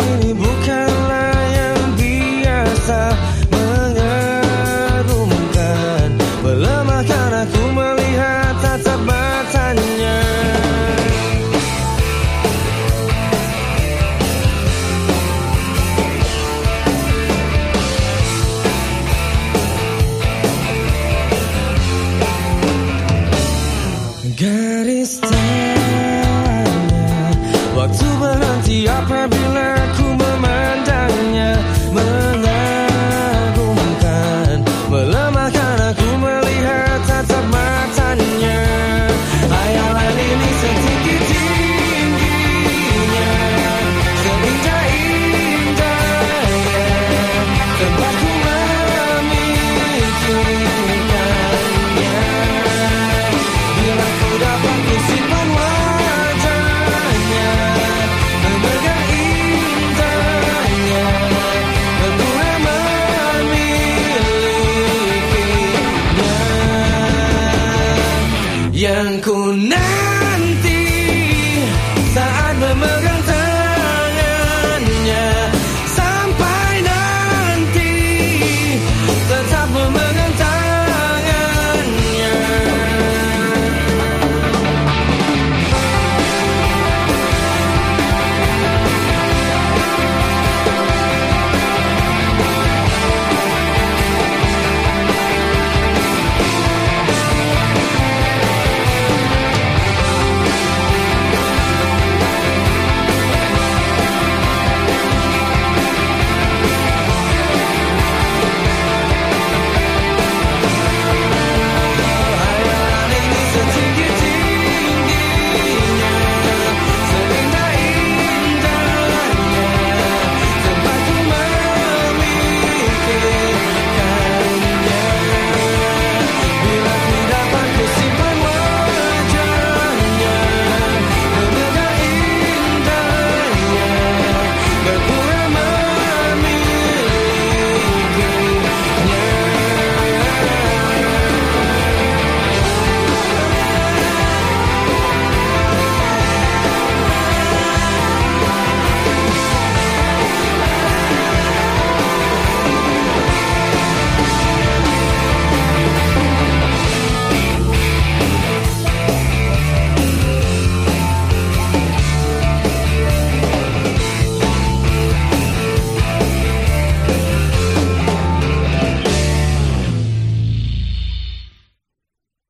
ini bukanlah yang biasa aku melihat Garis tanya Waktu berhenti apa